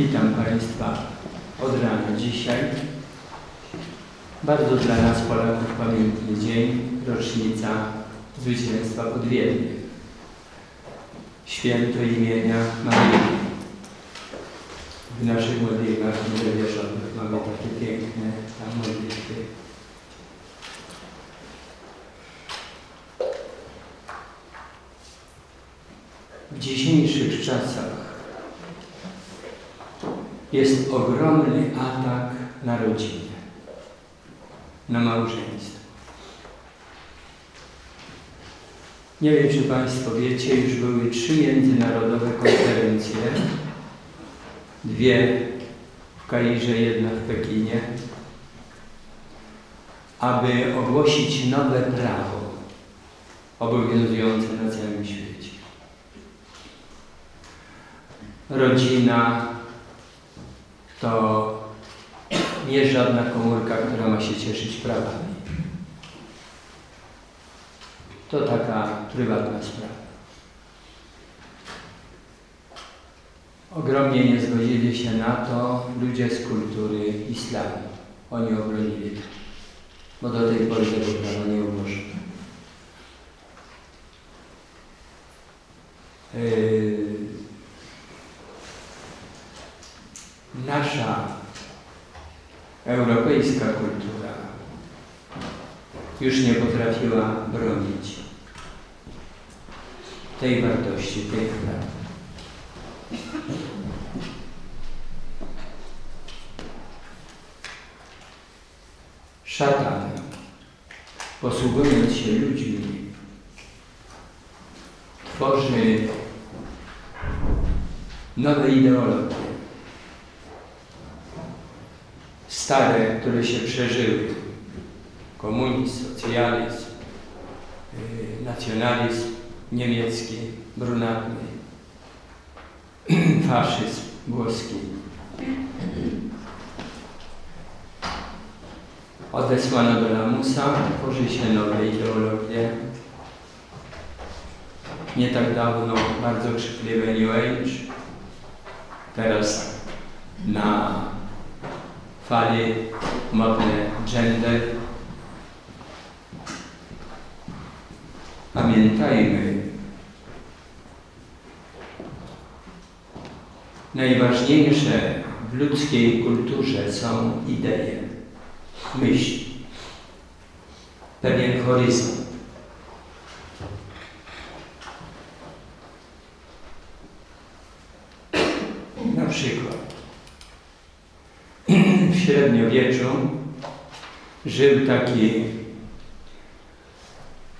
Witam Państwa od rana dzisiaj. Bardzo dla nas Polaków pamiętny dzień, rocznica zwycięstwa pod Wiedniem. Święto imienia Maryi. W naszych modlitwach niewierzonych mamy takie piękne tam modlitwy. W dzisiejszych czasach jest ogromny atak na rodzinę, na małżeństwo. Nie wiem, czy Państwo wiecie, już były trzy międzynarodowe konferencje. Dwie w Kairze, jedna w Pekinie, aby ogłosić nowe prawo obowiązujące na całym świecie. Rodzina to nie żadna komórka, która ma się cieszyć prawami. To taka prywatna sprawa. Ogromnie nie zgodzili się na to ludzie z kultury islamu. Oni obronili to, bo do tej pory tego prawa nie ułożono. Yy, nasza europejska kultura już nie potrafiła bronić tej wartości, tych praw. Szatan, posługując się ludźmi, tworzy nowe ideologie. Stare, które się przeżyły. Komunizm, socjalizm, yy, nacjonalizm niemiecki, brunatny, faszyzm włoski. Odesłano do lamusa, tworzy się nowe ideologie. Nie tak dawno bardzo krzykliwe New Age, teraz na fali modne gender. Pamiętajmy, najważniejsze w ludzkiej kulturze są idee, myśli, pewien horyzont. Na przykład w średniowieczu żył taki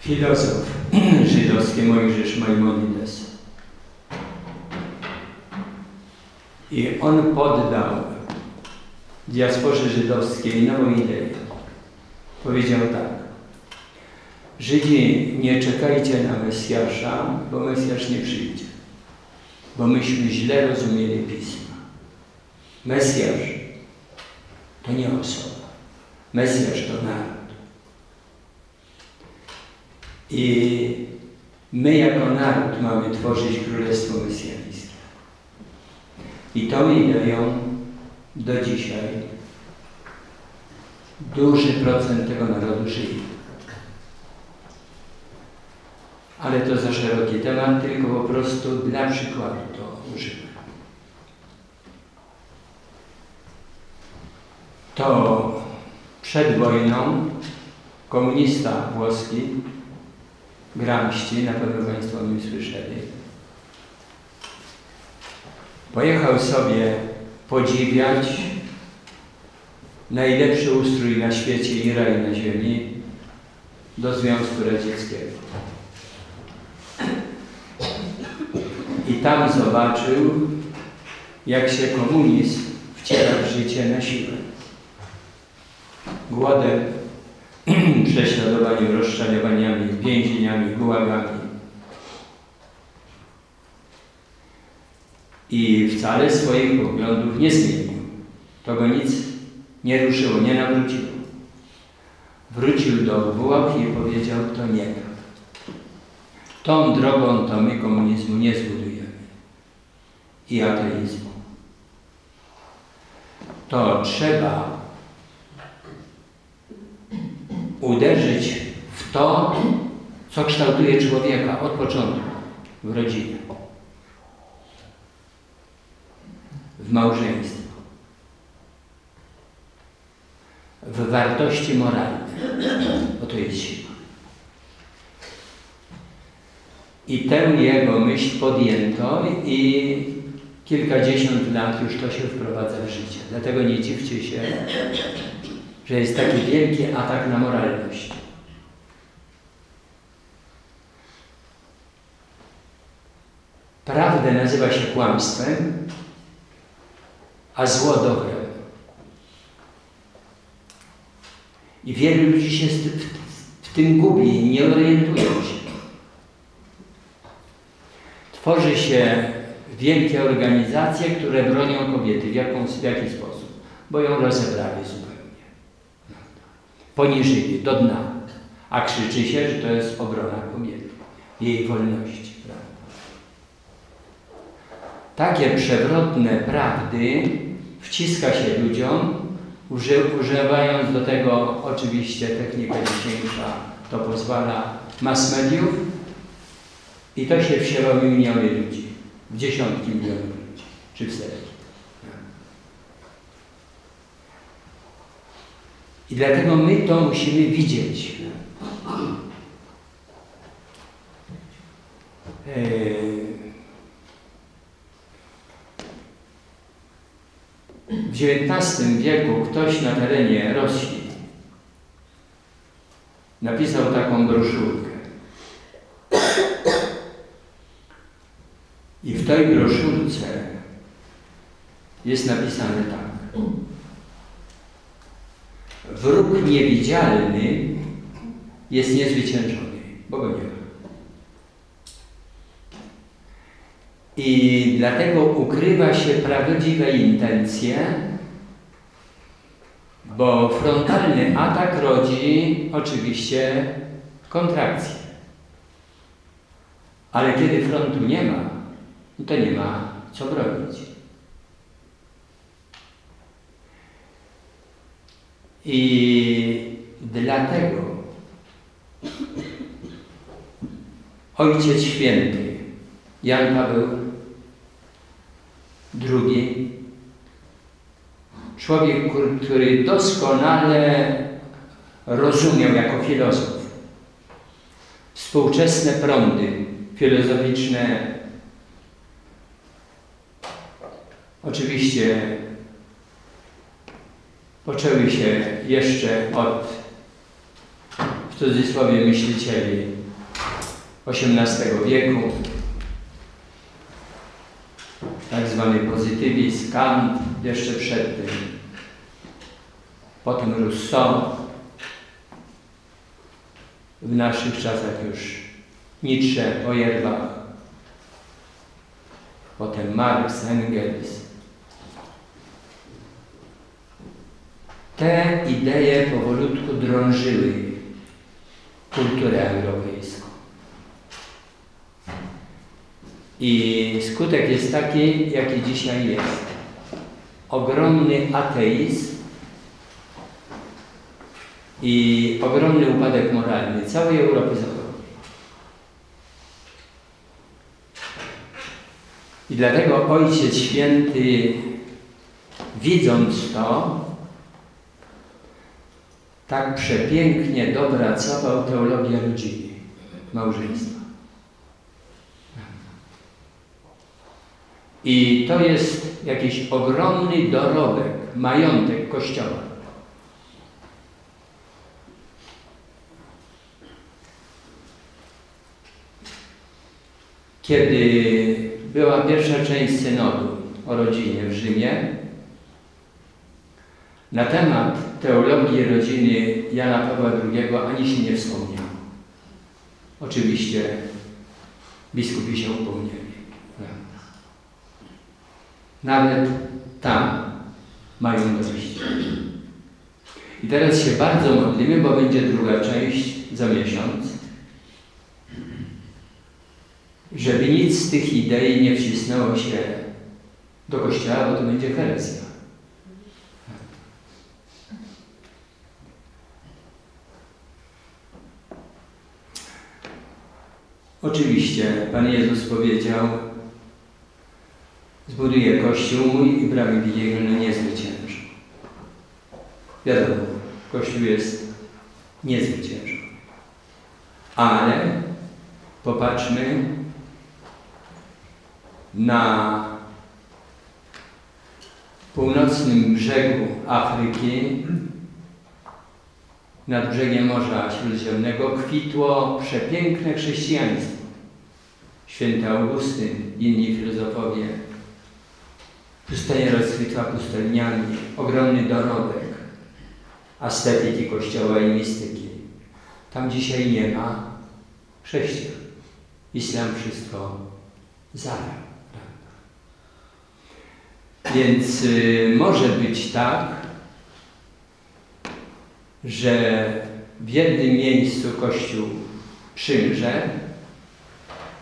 filozof żydowski Mojżesz Maimonides. I on poddał diasporze żydowskiej nową ideę. Powiedział tak. Żydzi, nie czekajcie na Mesjasza, bo Mesjasz nie przyjdzie. Bo myśmy źle rozumieli Pisma. Mesjasz to nie osoba. Mesjasz to naród. I my jako naród mamy tworzyć Królestwo Mesjańskie. I tą ideą do dzisiaj duży procent tego narodu żyje. Ale to za szeroki temat, tylko po prostu dla przykładu to używam. To przed wojną komunista włoski Gramsci, na pewno Państwo o nim słyszeli, pojechał sobie podziwiać najlepszy ustrój na świecie i raj na ziemi do Związku Radzieckiego. I tam zobaczył, jak się komunizm wciela w życie na siłę. Głodem, prześladowaniem, rozszczaniowaniami, więzieniami, gułagami. I wcale swoich poglądów nie zmienił. To go nic nie ruszyło, nie nawróciło. Wrócił do Włoch i powiedział, to nie. Tą drogą to my komunizmu nie zbudujemy. I ateizmu. to trzeba uderzyć w to, co kształtuje człowieka od początku w rodzinie, w małżeństwie, w wartości moralne, bo to jest siła. I tę jego myśl podjęto i kilkadziesiąt lat już to się wprowadza w życie. Dlatego nie dziwcie się, że jest taki wielki atak na moralność. Prawdę nazywa się kłamstwem, a zło dobrem. I wielu ludzi się w tym gubi nie orientują się. Tworzy się wielkie organizacje, które bronią kobiety w, jakąś, w jaki sposób? Bo ją rozebrali. Poniżyli do dna. A krzyczy się, że to jest obrona kobiety, jej wolności. Prawda? Takie przewrotne prawdy wciska się ludziom, używając do tego oczywiście technika dzisiejsza to pozwala mass mediów i to się wsiewa w miliony ludzi, w dziesiątki milionów ludzi, czy w setki. I dlatego my to musimy widzieć. W XIX wieku ktoś na terenie Rosji napisał taką broszurkę. I w tej broszurce jest napisane tak. Wróg niewidzialny jest niezwyciężony, bo go nie ma. I dlatego ukrywa się prawdziwe intencje, bo frontalny atak rodzi oczywiście kontrakcję. Ale kiedy frontu nie ma, to nie ma co bronić. I dlatego Ojciec Święty Jan Paweł II, człowiek, który doskonale rozumiał jako filozof współczesne prądy filozoficzne. Oczywiście poczęły się jeszcze od, w cudzysłowie, myślicieli XVIII wieku, tak zwany pozytywizm, Kant jeszcze przed tym, potem Rousseau, w naszych czasach już Nietzsche, Feuerbach, potem Marx, Engels. Te idee powolutku drążyły kulturę europejską. I skutek jest taki, jaki dzisiaj jest. Ogromny ateizm i ogromny upadek moralny całej Europy Zachodniej. I dlatego Ojciec Święty, widząc to, tak przepięknie dopracował teologię rodziny, małżeństwa. I to jest jakiś ogromny dorobek, majątek Kościoła. Kiedy była pierwsza część synodu o rodzinie w Rzymie, na temat teologii rodziny Jana Pawła II ani się nie wspomniał. Oczywiście biskupi się upomnieli. Nawet tam mają dość. I teraz się bardzo modlimy, bo będzie druga część za miesiąc, żeby nic z tych idei nie wcisnęło się do Kościoła, bo to będzie herezja. Oczywiście Pan Jezus powiedział, zbuduję Kościół mój i bramy widzielne nie zwyciężą. Wiadomo, Kościół jest niezwyciężony. Ale popatrzmy na północnym brzegu Afryki, nad brzegiem Morza Śródziemnego, kwitło przepiękne chrześcijaństwo. Święty Augustyn, inni filozofowie. Pustynia rozkwitła pustelniami, ogromny dorobek ascetyki Kościoła i mistyki. Tam dzisiaj nie ma chrześcijan. Islam wszystko zabrał. Więc y, może być tak, że w jednym miejscu Kościół przymrze,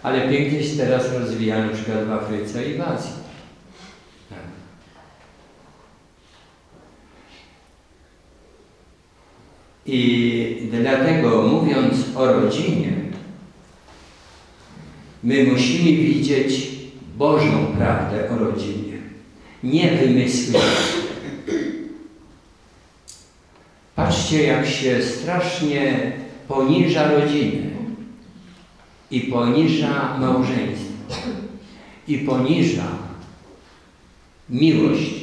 ale pięknie się teraz rozwija na przykład w Afryce i w Azji. I dlatego mówiąc o rodzinie, my musimy widzieć Bożą prawdę o rodzinie, nie wymysły. Patrzcie, jak się strasznie poniża rodzinę i poniża małżeństwo i poniża miłość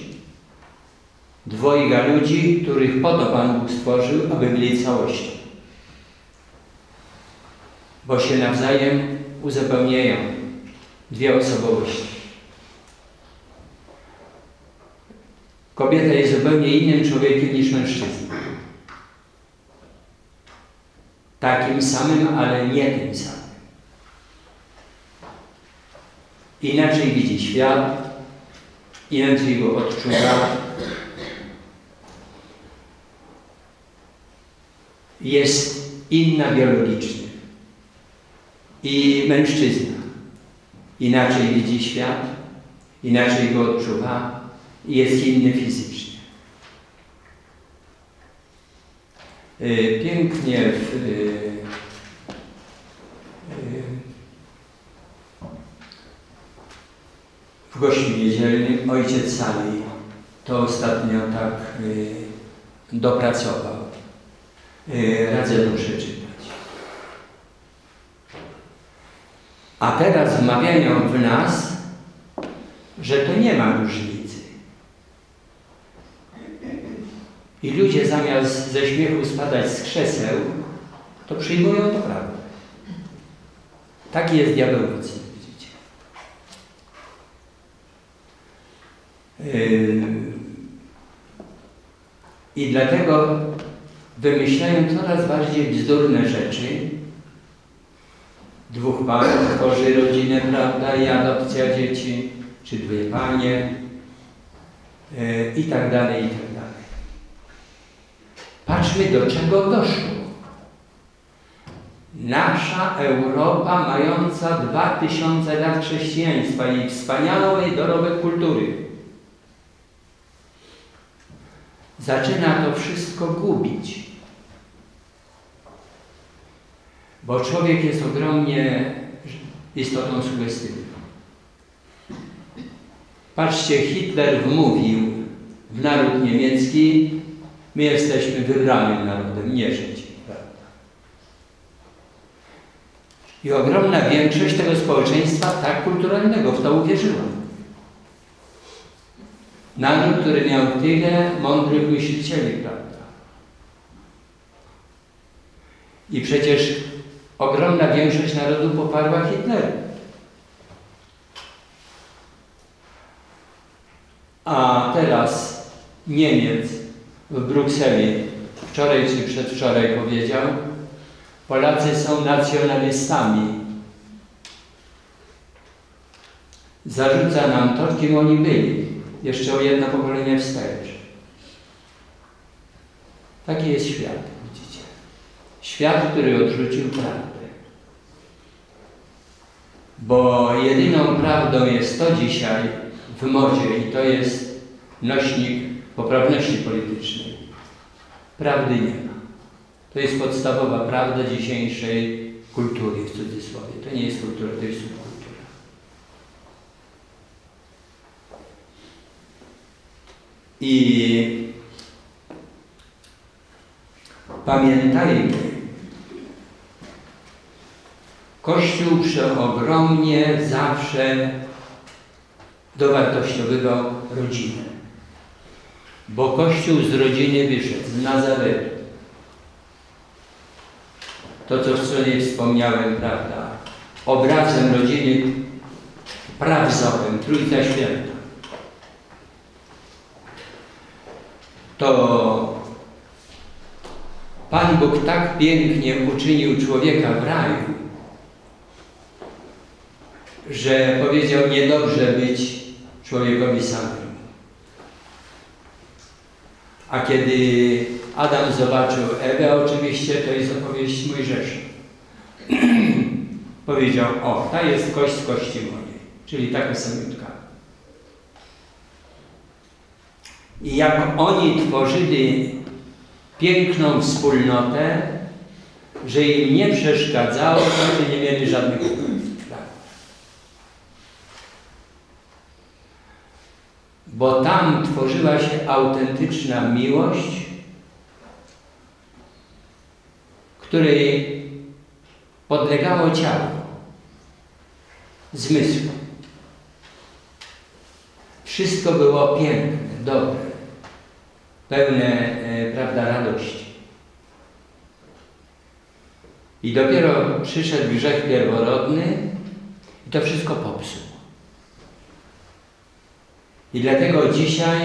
dwojga ludzi, których po to Pan Bóg stworzył, aby byli całością. Bo się nawzajem uzupełniają dwie osobowości. Kobieta jest zupełnie innym człowiekiem niż mężczyzna. Takim samym, ale nie tym samym. Inaczej widzi świat, inaczej go odczuwa, jest inna biologicznie. I mężczyzna inaczej widzi świat, inaczej go odczuwa jest inny fizycznie. Y, pięknie w, y, y, w gościu niedzielnym ojciec Sali to ostatnio tak dopracował. Radzę to przeczytać. A teraz wmawiają w nas, że to nie ma różnicy. I ludzie zamiast ze śmiechu spadać z krzeseł, to przyjmują to prawdę. Taki jest diabeł widzicie. Yy, I dlatego wymyślają coraz bardziej bzdurne rzeczy. Dwóch panów tworzy rodzinę, prawda, i adopcja dzieci, czy dwie panie, yy, i tak dalej, i tak dalej. Patrzmy, do czego doszło. Nasza Europa, mająca dwa tysiące lat chrześcijaństwa i wspaniały dorobek kultury, zaczyna to wszystko gubić. Bo człowiek jest ogromnie istotą sugestywną. Patrzcie, Hitler wmówił w naród niemiecki, my jesteśmy wybranym narodem, nie Żydzi. I ogromna większość tego społeczeństwa tak kulturalnego w to uwierzyła. Naród, który miał tyle mądrych myślicieli, prawda? I przecież ogromna większość narodu poparła Hitlera. A teraz Niemiec w Brukseli wczoraj czy przedwczoraj powiedział, Polacy są nacjonalistami. Zarzuca nam to, kim oni byli. Jeszcze o jedno pokolenie wstecz. Taki jest świat, widzicie. Świat, który odrzucił prawdę. Bo jedyną prawdą jest to dzisiaj w modzie i to jest nośnik poprawności politycznej. Prawdy nie ma. To jest podstawowa prawda dzisiejszej kultury w cudzysłowie. To nie jest kultura, to jest subkultura. I pamiętajmy, Kościół przeogromnie zawsze dowartościowywał rodzinę. Bo Kościół z rodziny wyszedł, z Nazaretu. To, co wczoraj wspomniałem, prawda? Obrazem rodziny prawzowym, Trójca Święta. To Pan Bóg tak pięknie uczynił człowieka w raju, że powiedział niedobrze być człowiekowi samemu. A kiedy Adam zobaczył Ewę, oczywiście to jest opowieść Mojżesza. powiedział, o, ta jest kość z kości mojej, czyli taka samiutka. I jak oni tworzyli piękną wspólnotę, że im nie przeszkadzało, to nie mieli żadnych bo tam tworzyła się autentyczna miłość, której podlegało ciało, zmysł. Wszystko było piękne, dobre, pełne e, prawda, radości. I dopiero przyszedł grzech pierworodny i to wszystko popsuł. I dlatego dzisiaj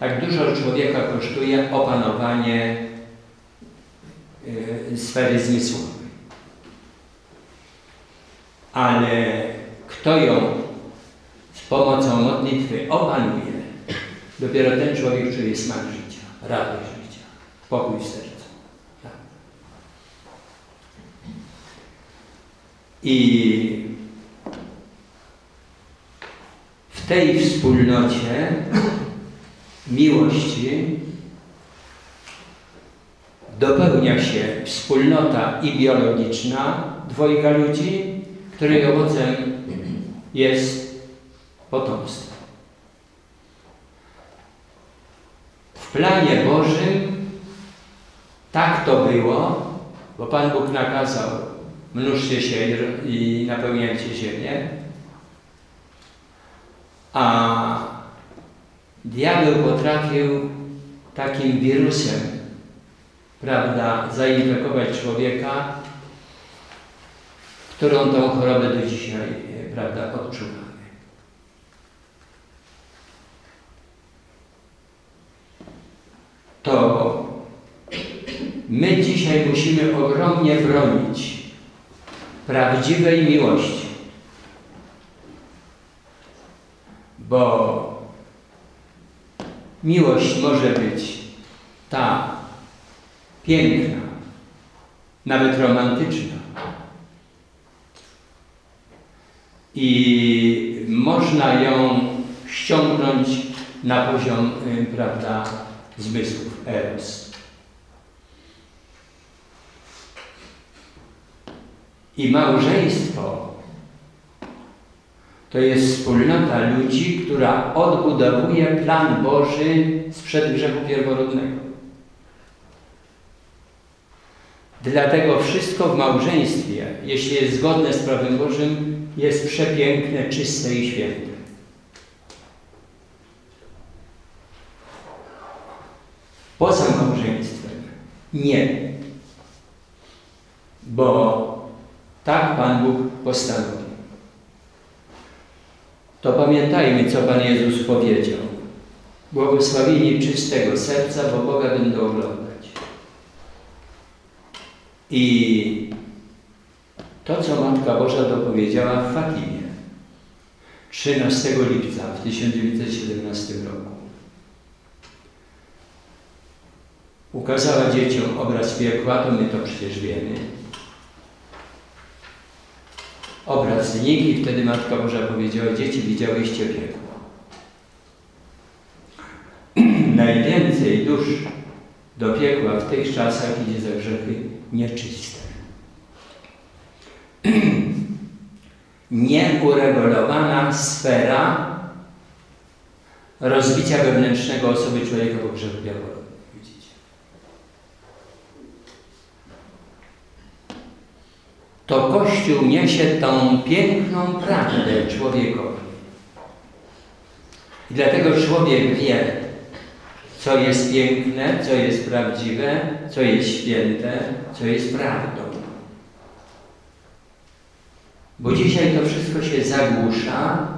tak dużo człowieka kosztuje opanowanie y, sfery zmysłowej. Ale kto ją z pomocą modlitwy opanuje, dopiero ten człowiek czuje smak życia, radość życia, pokój w sercu. Tak. I tej wspólnocie miłości dopełnia się wspólnota i biologiczna dwojga ludzi, której owocem jest potomstwo. W planie Bożym tak to było, bo Pan Bóg nakazał mnóżcie się i napełniajcie ziemię, a diabeł potrafił takim wirusem, prawda, zainfekować człowieka, którą tą chorobę do dzisiaj, prawda, odczuwamy. To my dzisiaj musimy ogromnie bronić prawdziwej miłości bo miłość może być ta piękna, nawet romantyczna. I można ją ściągnąć na poziom, y, prawda, zmysłów, eros. I małżeństwo to jest wspólnota ludzi, która odbudowuje plan Boży sprzed grzechu pierworodnego. Dlatego wszystko w małżeństwie, jeśli jest zgodne z prawem Bożym, jest przepiękne, czyste i święte. Poza małżeństwem nie. Bo tak Pan Bóg postanowił to pamiętajmy, co Pan Jezus powiedział. Błogosławieni czystego serca, bo Boga będą oglądać. I to, co Matka Boża dopowiedziała w Fatimie 13 lipca w 1917 roku. Ukazała dzieciom obraz piekła, to my to przecież wiemy obraz znikł i wtedy Matka Boża powiedziała, dzieci widziałyście piekło. Najwięcej dusz do piekła w tych czasach idzie za grzechy nieczyste. nieuregulowana sfera rozbicia wewnętrznego osoby człowieka po grzechu diabła. Widzicie? To Kościół niesie tą piękną prawdę człowiekowi. I dlatego człowiek wie, co jest piękne, co jest prawdziwe, co jest święte, co jest prawdą. Bo dzisiaj to wszystko się zagłusza.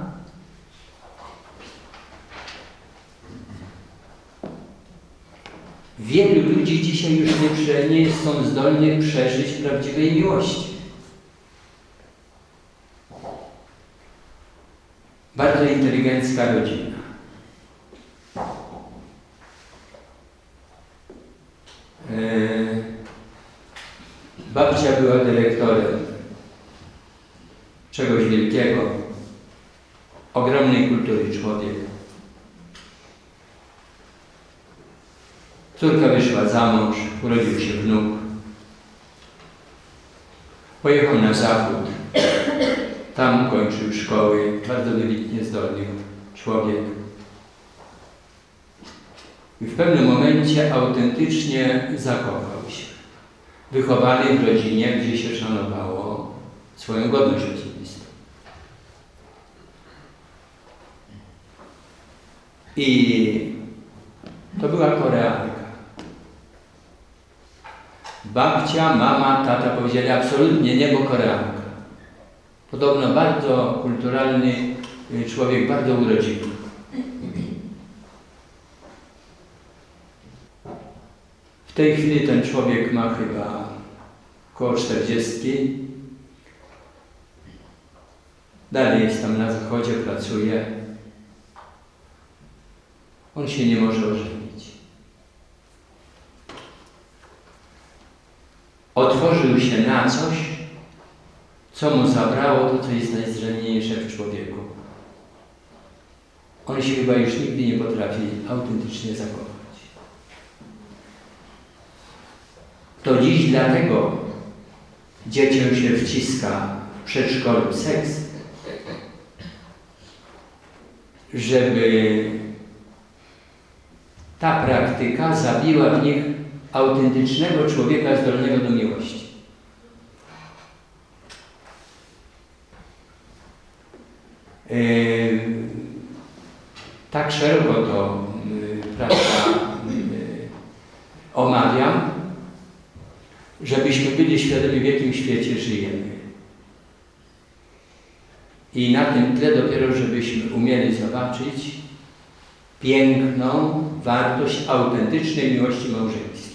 Wielu ludzi dzisiaj już nie, nie są zdolnych przeżyć prawdziwej miłości. Bardzo inteligencka rodzina. E, babcia była dyrektorem czegoś wielkiego, ogromnej kultury człowieka. Córka wyszła za mąż, urodził się wnuk. Pojechał na zachód. Tam kończył szkoły, bardzo wybitnie zdolny człowiek. I w pewnym momencie autentycznie zakochał się. Wychowany w rodzinie, gdzie się szanowało swoją godność osobistą. I to była Koreanka. Babcia, mama, tata powiedzieli absolutnie nie, bo Koreanka. Podobno bardzo kulturalny człowiek, bardzo urodziwy. W tej chwili ten człowiek ma chyba około 40. Dalej jest tam na zachodzie, pracuje. On się nie może ożenić. Otworzył się na coś, co mu zabrało to, co jest najzdrzemniejsze w człowieku. On się chyba już nigdy nie potrafi autentycznie zakochać. To dziś dlatego dzieciom się wciska w przedszkolu seks, żeby ta praktyka zabiła w nich autentycznego człowieka zdolnego do miłości. Yy, tak szeroko to yy, prawda, yy, omawiam, żebyśmy byli świadomi, w jakim świecie żyjemy. I na tym tle dopiero, żebyśmy umieli zobaczyć piękną wartość autentycznej miłości małżeńskiej.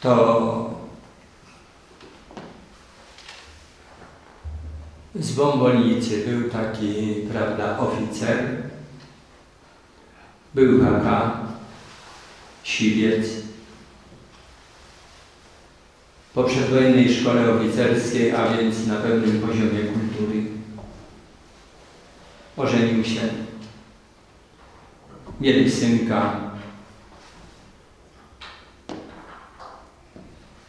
To z Bombonicy był taki, prawda, oficer, był haka, siwiec, po przedwojennej szkole oficerskiej, a więc na pewnym poziomie kultury. Ożenił się. Mieli synka.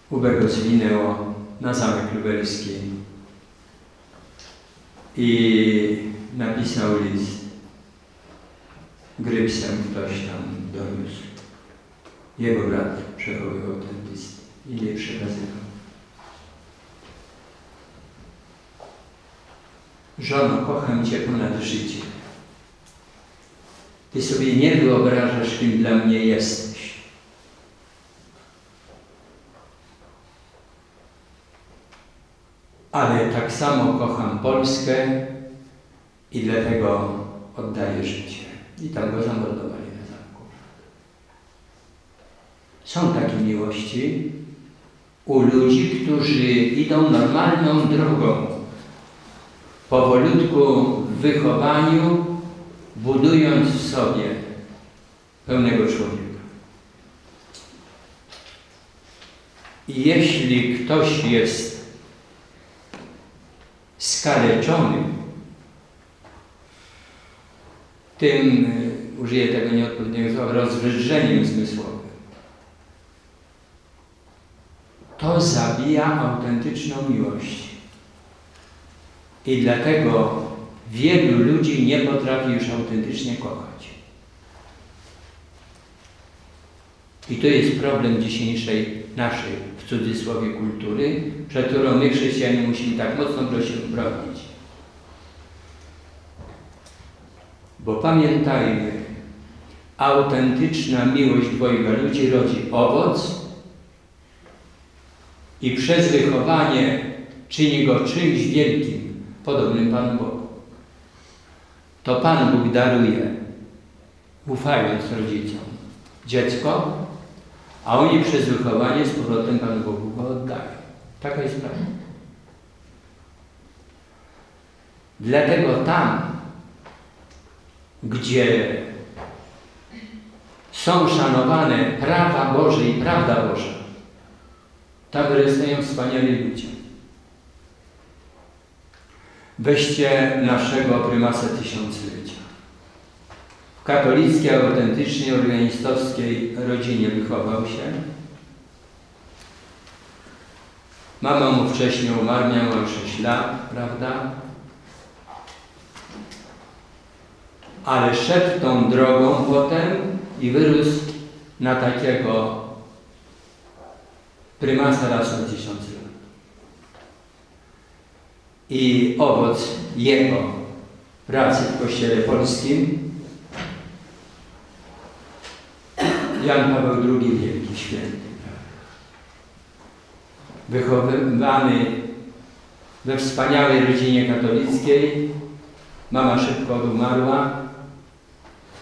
Ubego zwinęło na zamek lubelski i napisał list. Grypsem ktoś tam doniósł. Jego brat przechowywał ten list i nie przekazywał. Żono, kocham Cię ponad życie. Ty sobie nie wyobrażasz, kim dla mnie jesteś. Ale tak samo kocham Polskę i dlatego oddaję życie. I tam go zamordowali na zamku. Są takie miłości u ludzi, którzy idą normalną drogą powolutku w wychowaniu, budując w sobie pełnego człowieka. I jeśli ktoś jest skaleczony, tym, y, użyję tego nieodpowiedniego słowa, rozwydrzeniem zmysłowym, to zabija autentyczną miłość. I dlatego wielu ludzi nie potrafi już autentycznie kochać. I to jest problem dzisiejszej naszej, w cudzysłowie, kultury, przed którą my chrześcijanie musimy tak mocno bronić. Bo pamiętajmy, autentyczna miłość dwojga ludzi rodzi owoc i przez wychowanie czyni go czymś wielkim, podobnym Panu Bogu. To Pan Bóg daruje, ufając rodzicom, dziecko, a oni przez wychowanie z powrotem Panu Bogu go oddają. Taka jest prawda. Dlatego tam, gdzie są szanowane prawa Boże i prawda Boża, tam wyrastają wspaniali ludzie. Weźcie naszego prymasa tysiąclecia. W katolickiej, autentycznie organistowskiej rodzinie wychował się. Mama mu wcześniej umarła, miał 6 lat, prawda? Ale szedł tą drogą potem i wyrósł na takiego prymasa raz na lat. I owoc jego pracy w Kościele Polskim Jan Paweł II Wielki Święty. Wychowywany we wspaniałej rodzinie katolickiej, mama szybko umarła,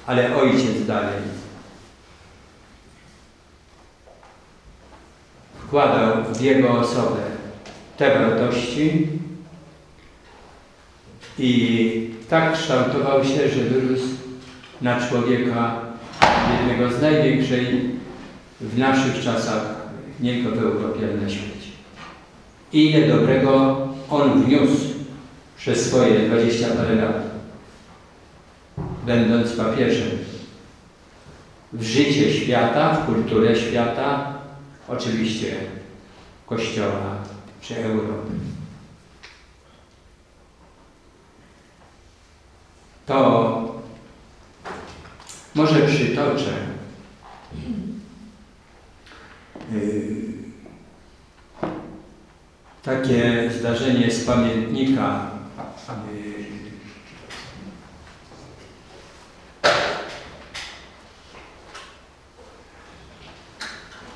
ale ojciec dalej wkładał w jego osobę te wartości i tak kształtował się, że wyrósł na człowieka jednego z największej w naszych czasach, nie tylko w Europie, ale na świecie. I ile dobrego on wniósł przez swoje dwadzieścia parę lat, będąc papieżem w życie świata, w kulturę świata, oczywiście Kościoła czy Europy. To może przytoczę y, takie zdarzenie z pamiętnika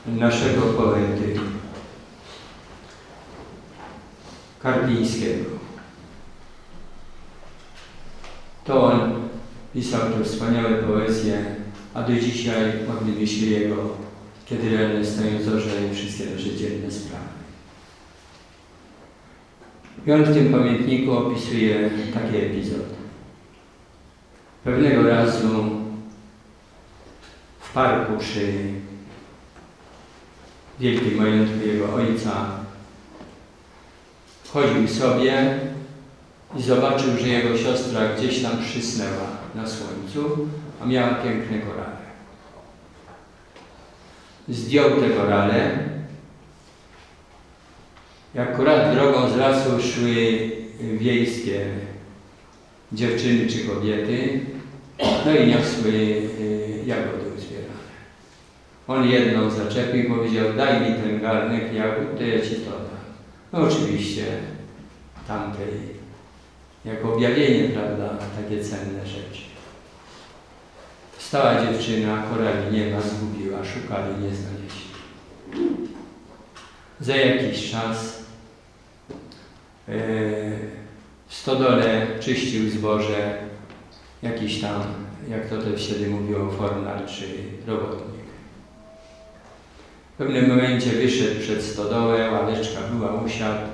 naszego poety Karpińskiego. To on pisał te wspaniałe poezje, a do dzisiaj moglibyśmy jego, kiedy realne stoją zorze i wszystkie nasze dzienne sprawy. I on w tym pamiętniku opisuje taki epizod. Pewnego razu w parku przy wielkim majątku jego ojca chodził sobie i zobaczył, że jego siostra gdzieś tam przysnęła na słońcu, a miała piękne korale. Zdjął te korale. Jak akurat drogą z lasu szły wiejskie dziewczyny czy kobiety, no i niosły y, jagody uzbierane. On jedną zaczepił i powiedział, daj mi ten garnek jagód, to ja ci to dam. No oczywiście tamtej jako objawienie, prawda, takie cenne rzeczy. Stała dziewczyna, korali nie ma, zgubiła, szukali, nie znaleźli. Za jakiś czas yy, w stodole czyścił zboże jakiś tam, jak to też wtedy mówiło, fornal czy robotnik. W pewnym momencie wyszedł przed stodołę, ławeczka była, usiadł,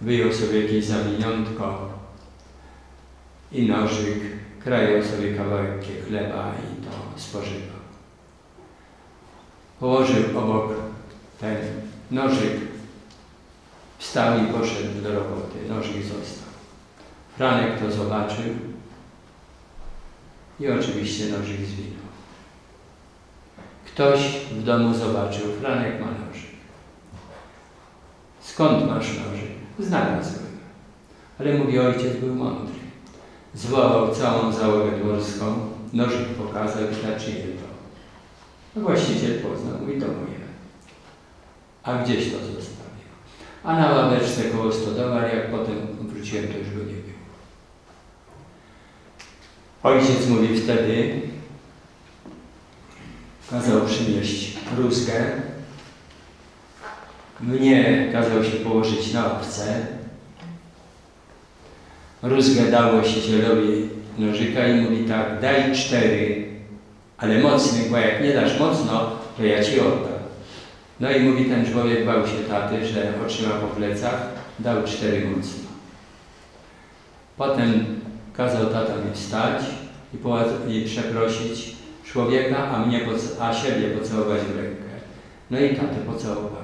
wyjął sobie jakieś zawiniątko i nożyk, krajał sobie kawałek chleba i to spożywał. Położył obok ten nożyk, wstał i poszedł do roboty. Nożyk został. Franek to zobaczył i oczywiście nożyk zwinął. Ktoś w domu zobaczył, Franek ma nożyk. Skąd masz noży? Znalazłem. Ale mówi, ojciec był mądry. Zwołał całą załogę dworską, nożyk pokazał i znaczy jedno. No właściciel poznał, mówi, to moje. A gdzieś to zostawił. A na ławeczce koło stodoła, jak potem wróciłem, to już go nie było. Ojciec mówi wtedy, kazał przynieść rózgę. Mnie kazał się położyć na obce. Rózgę dał właścicielowi nożyka i mówi tak, daj cztery, ale mocnych, bo jak nie dasz mocno, to ja ci oddam. No i mówi ten człowiek, bał się taty, że otrzyma po plecach, dał cztery mocno. Potem kazał tata mi wstać i, i przeprosić człowieka, a, mnie, a siebie pocałować w rękę. No i tatę rękę.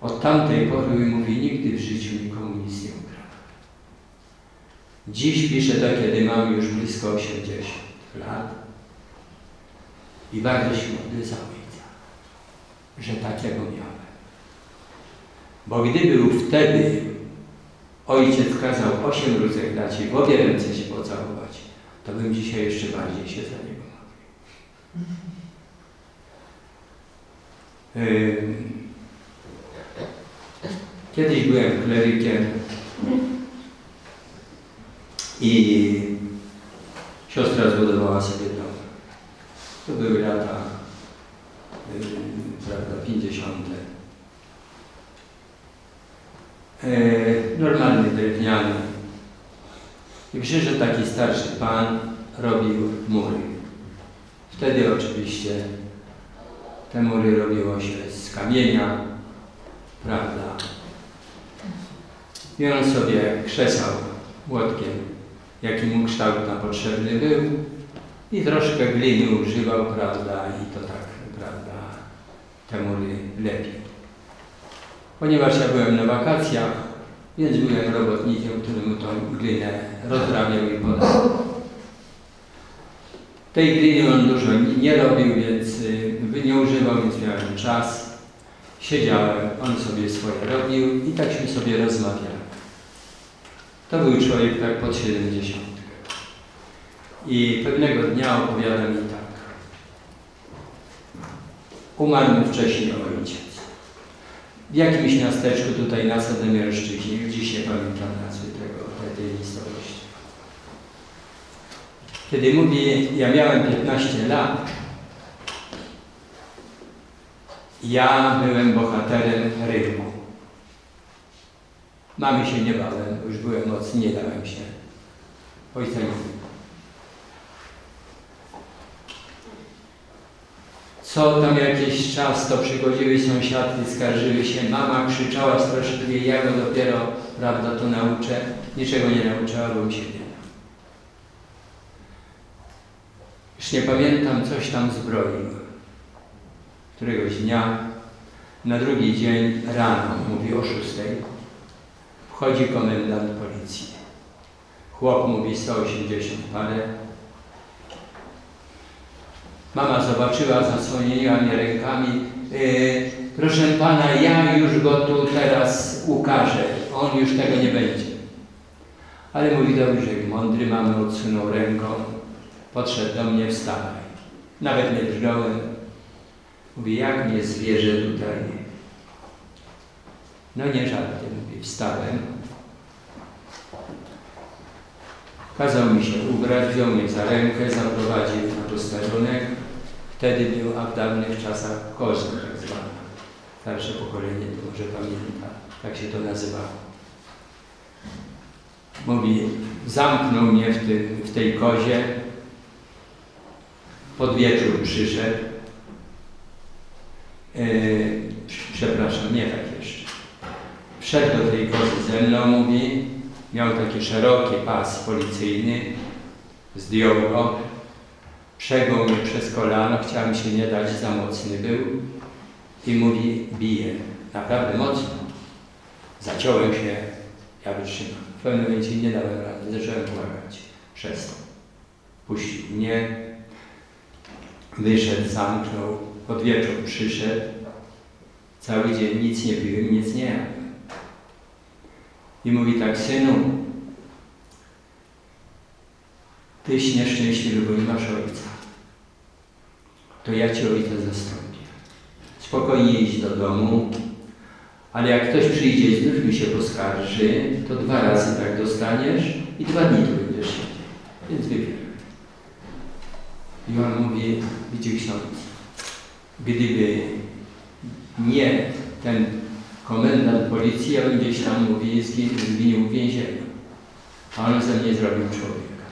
Od tamtej pory mówi, nigdy w życiu nikomu nic nie ukradł. Dziś piszę to, kiedy mam już blisko 80 lat i bardzo się modlę za ojca, że takiego miałem. Bo gdy był wtedy ojciec kazał osiem rózek dać i w obie ręce się pocałować, to bym dzisiaj jeszcze bardziej się za niego modlił. Kiedyś byłem klerykiem i siostra zbudowała sobie dom. To były lata prawda, 50. E, normalny, drewniany. I przyszedł taki starszy pan, robił mury. Wtedy oczywiście te mury robiło się z kamienia, prawda. I sobie krzesał młotkiem, jaki mu kształt na potrzebny był i troszkę gliny używał, prawda, i to tak, prawda, te mury lepiej. Ponieważ ja byłem na wakacjach, więc byłem robotnikiem, który mu tą glinę rozrabiał i podał. Tej gliny on dużo nie robił, więc y, nie używał, więc miałem czas. Siedziałem, on sobie swoje robił i takśmy sobie rozmawiali. To był człowiek tak pod 70. I pewnego dnia opowiada mi tak. Umarł mu wcześniej ojciec. W jakimś miasteczku tutaj na Sandomierszczyźnie, dziś nie pamiętam nazwy tego, tej miejscowości. Kiedy mówi, ja miałem 15 lat, ja byłem bohaterem rynku. Mamy się nie bałem, już byłem mocny, nie dałem się. Ojca nie Co tam jakiś czas, to przychodziły sąsiadki, skarżyły się, mama krzyczała straszliwie, ja go dopiero, prawda, to nauczę. Niczego nie nauczała, bo mi się nie Już nie pamiętam, coś tam zbroił. Któregoś dnia, na drugi dzień rano, mówi o szóstej, wchodzi komendant policji. Chłop mówi 180 parę, Mama zobaczyła, zasłoniła mnie rękami. Yy, proszę Pana, ja już go tu teraz ukażę. On już tego nie będzie. Ale mówi dobrze, mądry mamy odsunął ręką. Podszedł do mnie, wstawaj. Nawet nie drgnąłem. Mówi, jak mnie zwierzę tutaj. No nie żarty, wstałem. Kazał mi się ubrać, wziął mnie za rękę, zaprowadził na posterunek. Wtedy był, a w dawnych czasach kozł tak zwany. Starsze pokolenie to może pamięta, tak się to nazywało. Mówi, zamknął mnie w, w tej kozie, pod wieczór przyszedł, yy, przepraszam, nie tak jeszcze. Wszedł do tej kozy ze mną, mówi, miał taki szeroki pas policyjny, zdjął go, Przegiął mnie przez kolano, chciałem się nie dać, za mocny był i mówi, bije. Naprawdę mocno. Zaciąłem się, ja wytrzymam. W pewnym momencie nie dałem rady, zacząłem płakać. Przestał. Puścił mnie, wyszedł, zamknął, pod wieczór przyszedł, Cały dzień nic nie piłem, nic nie jadłem. I mówi tak, synu, tyś nieszczęśliwy, bo nie masz ojca. To ja ci ojca zastąpię. Spokojnie idź do domu, ale jak ktoś przyjdzie i znów mi się poskarży, to dwa razy tak dostaniesz i dwa dni tu będziesz siedział. Więc wybieraj. I on mówi, widzi ksiądz, gdyby nie ten komendant policji, ja gdzieś tam mówi, zginił w więzieniu. A on ze mnie zrobił człowieka.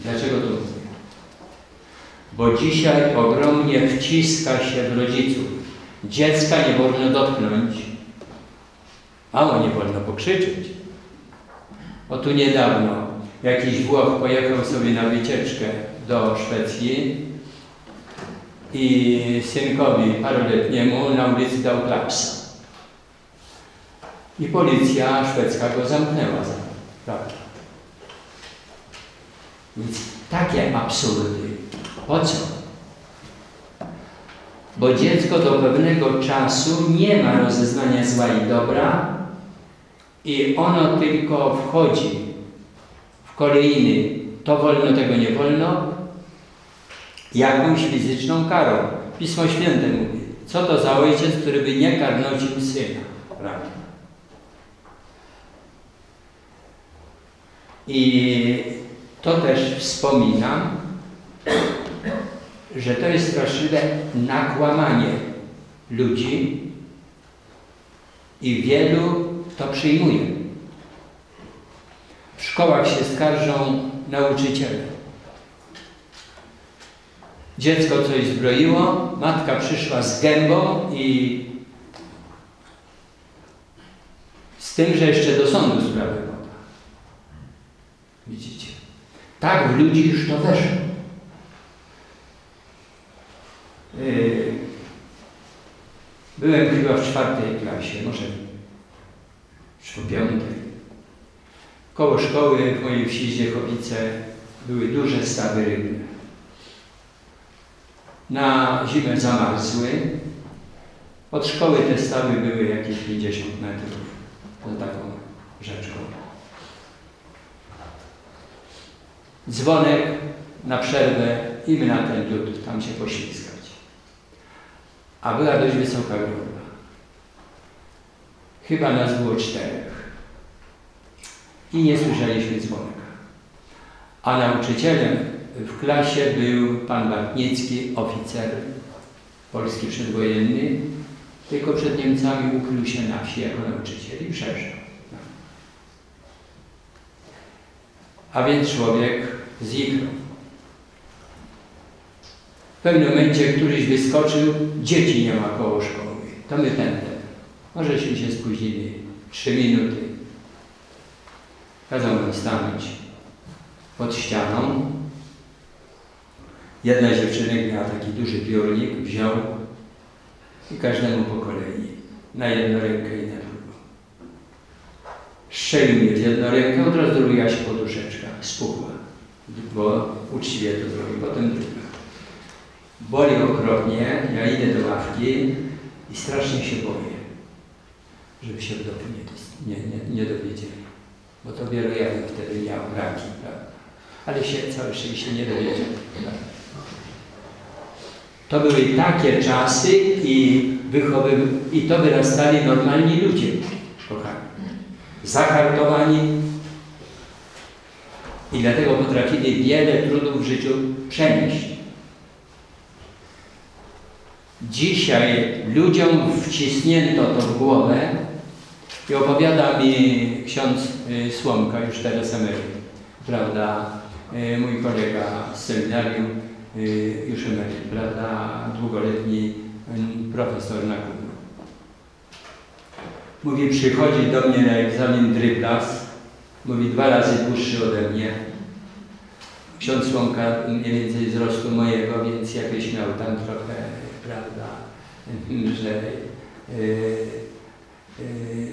Dlaczego to mówię? Bo dzisiaj ogromnie wciska się w rodziców. Dziecka nie wolno dotknąć, mało nie wolno pokrzyczeć. O tu niedawno jakiś Włoch pojechał sobie na wycieczkę do Szwecji i synkowi paroletniemu na ulicy dał klapsa. I policja szwedzka go zamknęła za tak. Więc takie absurdy. Po co? Bo dziecko do pewnego czasu nie ma rozeznania zła i dobra i ono tylko wchodzi w kolejny, to wolno, tego nie wolno, jakąś fizyczną karą. Pismo Święte mówi, co to za ojciec, który by nie karnocił syna. Prawda? I to też wspominam, że to jest straszliwe nakłamanie ludzi i wielu to przyjmuje. W szkołach się skarżą nauczyciele. Dziecko coś zbroiło, matka przyszła z gębą i z tym, że jeszcze do sądu sprawę. Widzicie? Tak w ludzi już to weszło. Yy, byłem chyba w czwartej klasie, może w piątej. Koło szkoły w mojej wsi Ziechowice były duże stawy rybne. Na zimę zamarzły. Od szkoły te stawy były jakieś 50 metrów za taką rzeczką. Dzwonek na przerwę i my na ten lód tam się poślizgać. A była dość wysoka grupa. Chyba nas było czterech. I nie słyszeliśmy dzwonka. A nauczycielem w klasie był pan Bartnicki, oficer polski przedwojenny, tylko przed Niemcami ukrył się na wsi jako nauczyciel i przeżył. A więc człowiek zniknął. W pewnym momencie któryś wyskoczył, dzieci nie ma koło szkoły. To my tędy. Możeśmy się spóźnili. Trzy minuty. Kazał nam stanąć pod ścianą. Jedna z dziewczynek miała taki duży piórnik, wziął i każdemu po kolei. Na jedną rękę i na drugą. Strzelił mnie w jedną rękę, od razu druga się poduszeczka spuchła, bo uczciwie to zrobił, potem. Boli okropnie, ja idę do ławki i strasznie się boję, żeby się w nie, nie, nie, dowiedzieli. Bo to wielu ja wtedy miał raki, prawda? Ale się całe szczęście nie dowiedzieli. Prawda? To były takie czasy i, wychowy, i to wyrastali normalni ludzie, kochani. Zahartowani i dlatego potrafili wiele trudów w życiu przenieść. Dzisiaj ludziom wcisnięto to w głowę i opowiada mi ksiądz y, Słomka, już teraz emeryt, prawda, y, mój kolega z seminarium, y, już emeryt, prawda, długoletni profesor na. Mówi, przychodzi do mnie na egzamin dryblas, mówi dwa razy dłuższy ode mnie. Ksiądz Słomka mniej więcej wzrostu mojego, więc jakieś miał tam trochę, prawda, że yy, yy,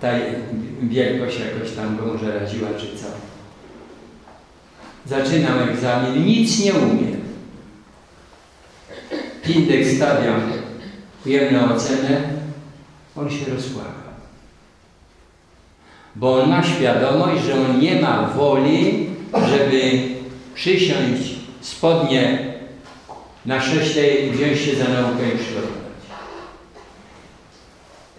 ta wielkość jakoś tam go może radziła, czy co. Zaczynam egzamin, nic nie umiem. Pindek stawiam ujemną ocenę on się rozpłakał. Bo on ma świadomość, że on nie ma woli, żeby przysiąść spodnie na szeście i wziąć się za naukę i przygotować.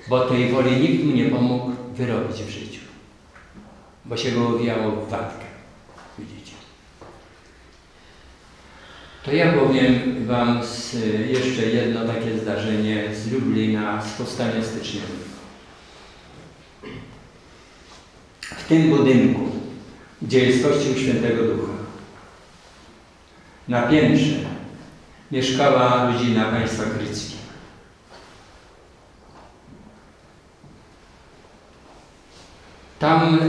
Bo tej woli nikt mu nie pomógł wyrobić w życiu. Bo się go owijało w watkę. Widzicie. To ja powiem Wam z, jeszcze jedno takie zdarzenie z Lublina z powstania styczniowego. Tym budynku, gdzie jest Kościół Świętego Ducha, na piętrze mieszkała rodzina państwa kryckiego. Tam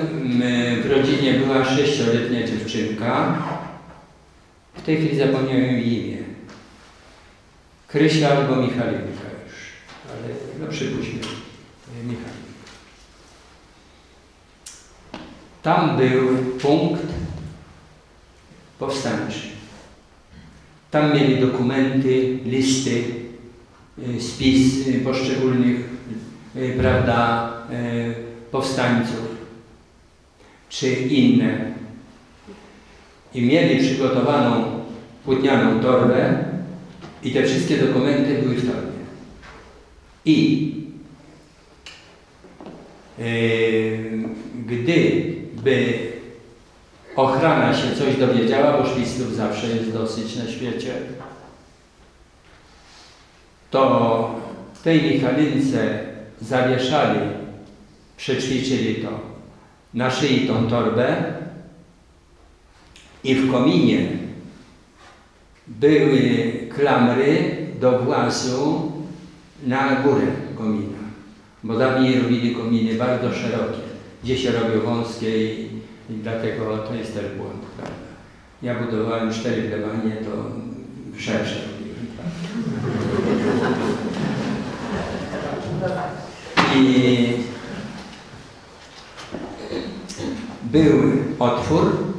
w rodzinie była sześcioletnia dziewczynka. W tej chwili zapomniałem jej imię. Krysia albo Michalinka już. Ale no przypuśćmy, Michalinka. Tam był punkt powstańczy. Tam mieli dokumenty, listy, y, spis y, poszczególnych, y, prawda, powstańców, czy inne. I mieli przygotowaną płótnianą torbę i te wszystkie dokumenty były w torbie. I yy, gdyby ochrana się coś dowiedziała, bo szpiclów zawsze jest dosyć na świecie, to w tej Michalince zawieszali, przećwiczyli to, na szyi tą torbę i w kominie były klamry do włazu na górę komina, bo dawniej robili kominy bardzo szerokie, gdzie się robią wąskie i i dlatego to jest też błąd, prawda? Ja budowałem cztery plebanie, to szersze robiłem, I był otwór,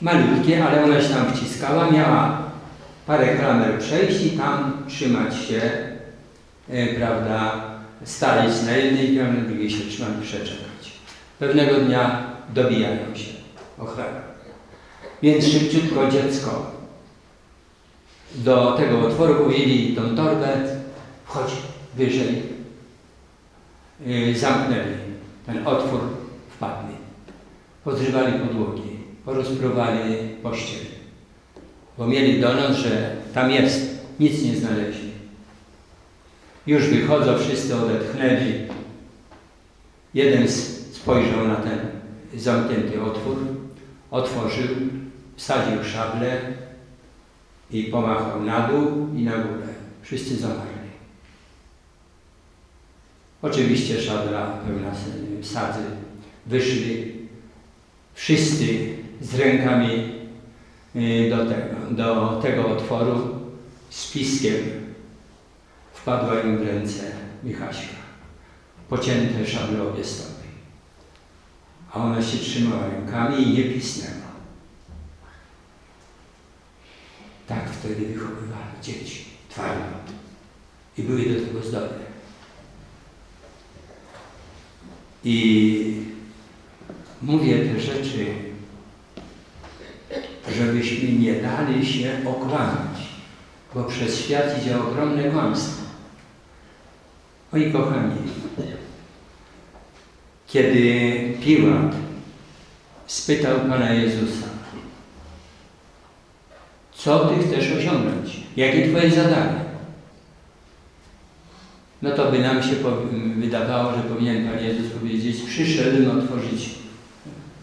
malutkie, ale ona się tam wciskała, miała parę klamer przejść i tam trzymać się, e, prawda, stalić na jednej i na drugiej się trzymać, przeczekać. Pewnego dnia dobijają się ochrona. Więc szybciutko dziecko do tego otworu ujęli tą torbę, wchodź wyżej, yy, zamknęli ten otwór, wpadli. Podrywali podłogi, porozprowali pościel, bo mieli donos, że tam jest, nic nie znaleźli. Już wychodzą, wszyscy odetchnęli. Jeden spojrzał na ten zamknięty otwór, otworzył, wsadził szablę i pomachał na dół i na górę. Wszyscy zamarli. Oczywiście szabla pełna sadzy. Wyszli wszyscy z rękami y, do tego, do tego otworu z piskiem. Wpadła im w ręce Michaśka. Pocięte szable obie strony a ona się trzymała rękami i nie pisnęła. Tak wtedy wychowywali dzieci, twardo. I były do tego zdolne. I mówię te rzeczy, żebyśmy nie dali się okłamać, bo przez świat idzie ogromne kłamstwo. Moi kochani, kiedy Piłat spytał Pana Jezusa, co Ty chcesz osiągnąć? Jakie Twoje zadanie? No to by nam się wydawało, że powinien Pan Jezus powiedzieć, przyszedłem otworzyć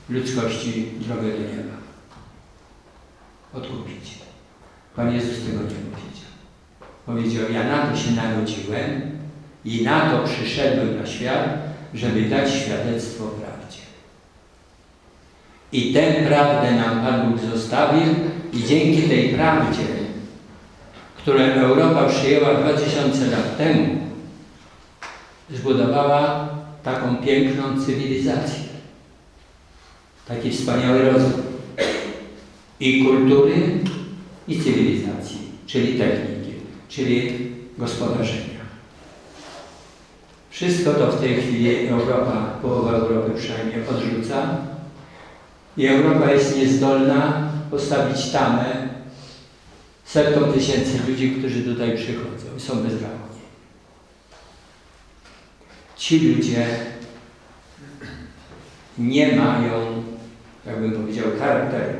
ludzkości drogę do nieba. Odkupić. Pan Jezus tego nie powiedział. Powiedział, ja na to się narodziłem i na to przyszedłem na świat, żeby dać świadectwo prawdzie. I tę prawdę nam Pan Bóg zostawił i dzięki tej prawdzie, którą Europa przyjęła 2000 lat temu, zbudowała taką piękną cywilizację. Taki wspaniały rozwój i kultury, i cywilizacji, czyli techniki, czyli gospodarzenia. Wszystko to w tej chwili Europa, połowa Europy przynajmniej odrzuca i Europa jest niezdolna postawić tamę setkom tysięcy ludzi, którzy tutaj przychodzą i są bezradni. Ci ludzie nie mają, jakbym powiedział, charakteru.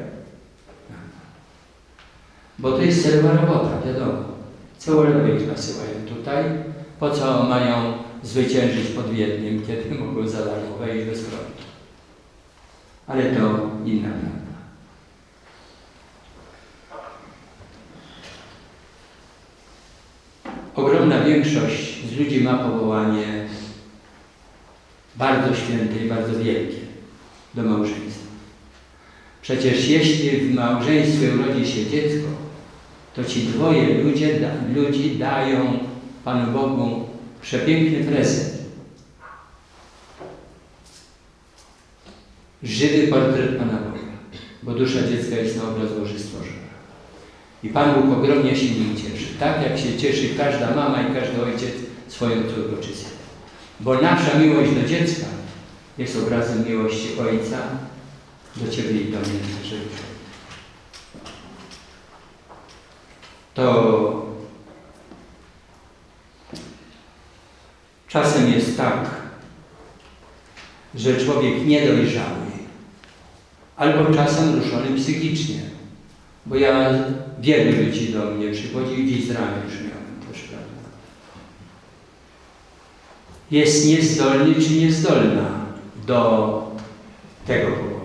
Bo to jest celowa robota, wiadomo. Celowo ich nasyłają tutaj, po co mają zwyciężyć pod Wiedniem, kiedy mogą za darmo wejść bez frontu. Ale to inna prawda. Ogromna większość z ludzi ma powołanie bardzo święte i bardzo wielkie do małżeństwa. Przecież jeśli w małżeństwie urodzi się dziecko, to ci dwoje ludzie, da, ludzi dają Panu Bogu przepiękny prezent. Żywy portret Pana Boga, bo dusza dziecka jest na obraz Boży stworzona. I Pan Bóg ogromnie się nim cieszy. Tak jak się cieszy każda mama i każdy ojciec swoją córką czy synem. Bo nasza miłość do dziecka jest obrazem miłości Ojca do Ciebie i do mnie, żeby To czasem jest tak, że człowiek niedojrzały albo czasem ruszony psychicznie. Bo ja wielu ludzi do mnie przychodzi i dziś z rana już miałem też, prawda? Jest niezdolny czy niezdolna do tego powołania.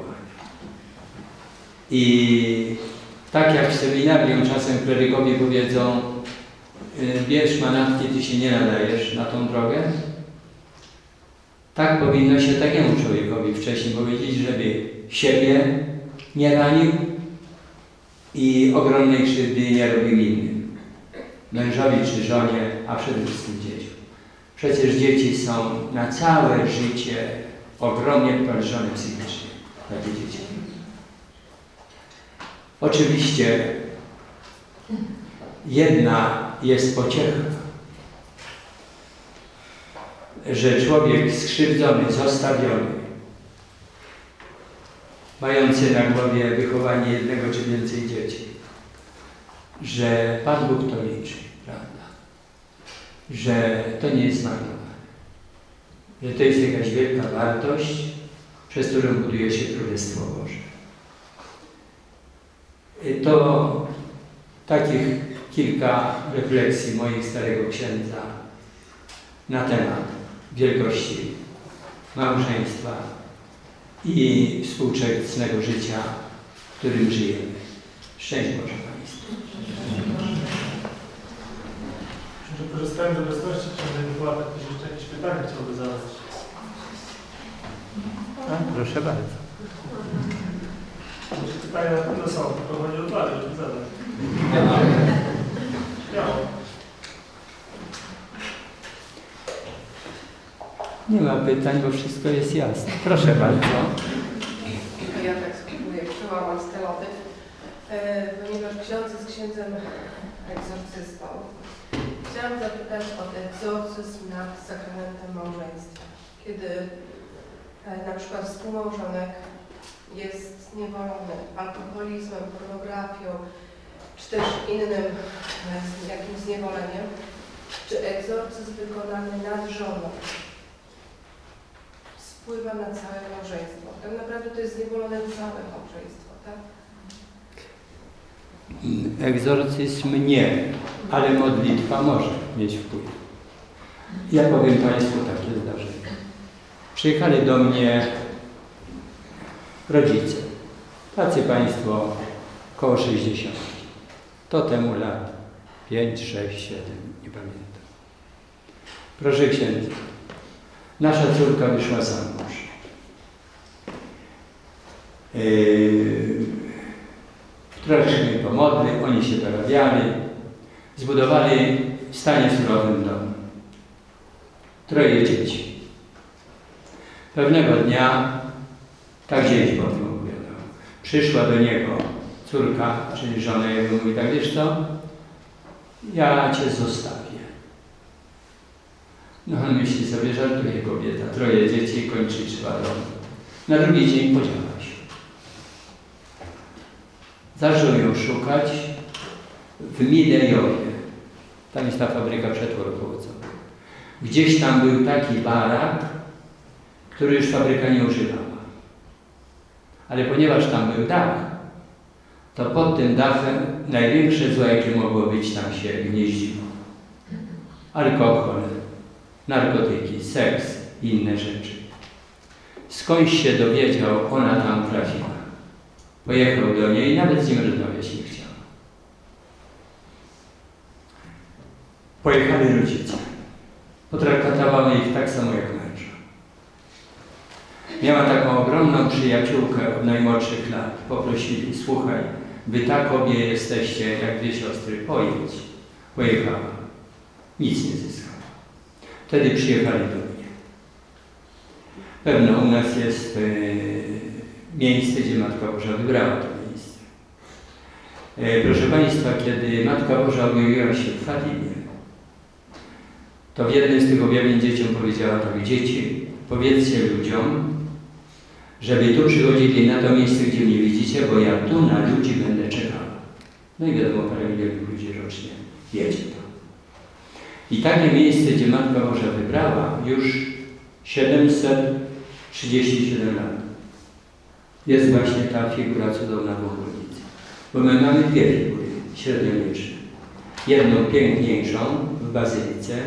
I tak jak w seminarium czasem klerykowie powiedzą, bierz manatki, ty się nie nadajesz na tą drogę. Tak powinno się takiemu człowiekowi wcześniej powiedzieć, żeby siebie nie ranił i ogromnej krzywdy nie robił innym. Mężowi czy żonie, a przede wszystkim dzieciom. Przecież dzieci są na całe życie ogromnie porażone psychicznie. Takie dzieci. Oczywiście jedna jest pociecha, że człowiek skrzywdzony, zostawiony, mający na głowie wychowanie jednego czy więcej dzieci, że Pan Bóg to liczy, prawda? Że to nie jest zmarnowane. Że to jest jakaś wielka wartość, przez którą buduje się Królestwo Boże. To takich kilka refleksji moich starego księdza na temat wielkości małżeństwa i współczesnego życia, w którym żyjemy. Szczęść Boże Państwu. Korzystając z obecności księdza Mikołaja, ktoś jeszcze jakieś pytania chciałby zadać. A, proszę bardzo. Może pytania na pewno są, tylko nie odwali, żeby zadać. Nie ma pytań, bo wszystko jest jasne. Proszę bardzo. Ja tak spróbuję przełamać te lody, ponieważ ksiądz jest księdzem egzorcystą. Chciałam zapytać o egzorcyzm nad sakramentem małżeństwa. Kiedy e, na przykład współmałżonek jest zniewolony alkoholizmem, pornografią, czy też innym e, jakimś zniewoleniem, czy egzorcyzm wykonany nad żoną wpływa na całe małżeństwo. Tak naprawdę to jest zniewolone całe małżeństwo, tak? Egzorcyzm nie, ale modlitwa może mieć wpływ. Ja powiem Państwu takie zdarzenie. Przyjechali do mnie rodzice. Tacy Państwo koło 60. To temu lat 5, 6, 7, nie pamiętam. Proszę księdza, nasza córka wyszła za mąż. Yy, troszkę mi pomogli, oni się dorabiali, zbudowali w stanie surowym dom. Troje dzieci. Pewnego dnia, dziś potem opowiadał, przyszła do niego córka, czyli żona jego, mówi tak, wiesz co, ja cię zostawię. No on myśli sobie, żartuje kobieta, troje dzieci, kończy trzeba dom. Na drugi dzień podziała się. Zaczął ją szukać w Milejowie. Tam jest ta fabryka przetworów owocowych. Gdzieś tam był taki barak, który już fabryka nie używała. Ale ponieważ tam był dach, to pod tym dachem największe zło, jakie mogło być, tam się gnieździło. Alkohol, narkotyki, seks i inne rzeczy. Skądś się dowiedział, ona tam trafiła. Pojechał do niej, nawet z nim rozmawiać nie chciał. Pojechali rodzice. Potraktowała ich tak samo jak męża. Miała taką ogromną przyjaciółkę od najmłodszych lat. Poprosili, słuchaj, wy tak obie jesteście jak dwie siostry, pojedź. Pojechała. Nic nie zyskała. Wtedy przyjechali do mnie. Pewno u nas jest e, miejsce, gdzie Matka Boża wybrała to miejsce. E, proszę Państwa, kiedy Matka Boża objawiła się w Fatimie, to w jednym z tych objawień dzieciom powiedziała tak, dzieci, powiedzcie ludziom, żeby tu przychodzili na to miejsce, gdzie mnie widzicie, bo ja tu na ludzi będę czekała. No i wiadomo, parę milionów ludzi rocznie jedzie to. I takie miejsce, gdzie Matka Boża wybrała, już 737 lat. Jest właśnie ta figura cudowna w okolicy. Bo my mamy dwie figury średniowieczne. Jedną piękniejszą w bazylice,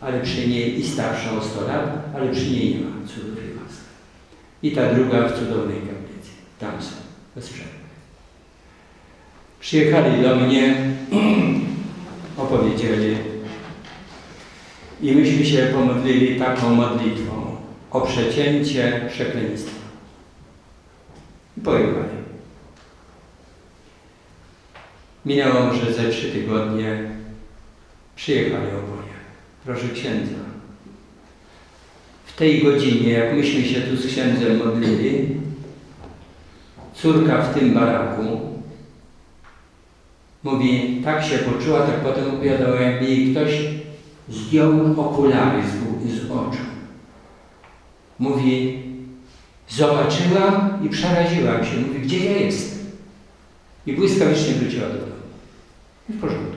ale przy niej i starszą o 100 lat, ale przy niej nie ma. I ta druga w cudownej kaplicy. Tam są, bez przerwy. Przyjechali do mnie, opowiedzieli i myśmy się pomodlili taką modlitwą o przecięcie przekleństwa. I pojechali. Minęło może ze trzy tygodnie, przyjechali oboje. Proszę księdza. Tej godzinie, jak myśmy się tu z księdzem modlili, córka w tym baraku mówi, tak się poczuła, tak potem opowiadała, jakby jej ktoś zdjął okulary z, z oczu. Mówi, zobaczyłam i przeraziłam się. Mówi, gdzie ja jestem? I błyskawicznie wróciła do domu. I w porządku.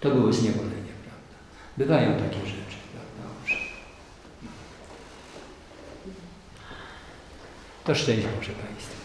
To było zniewolenie, prawda? Bywają takie rzeczy, prawda? To szczęść Boże Państwu.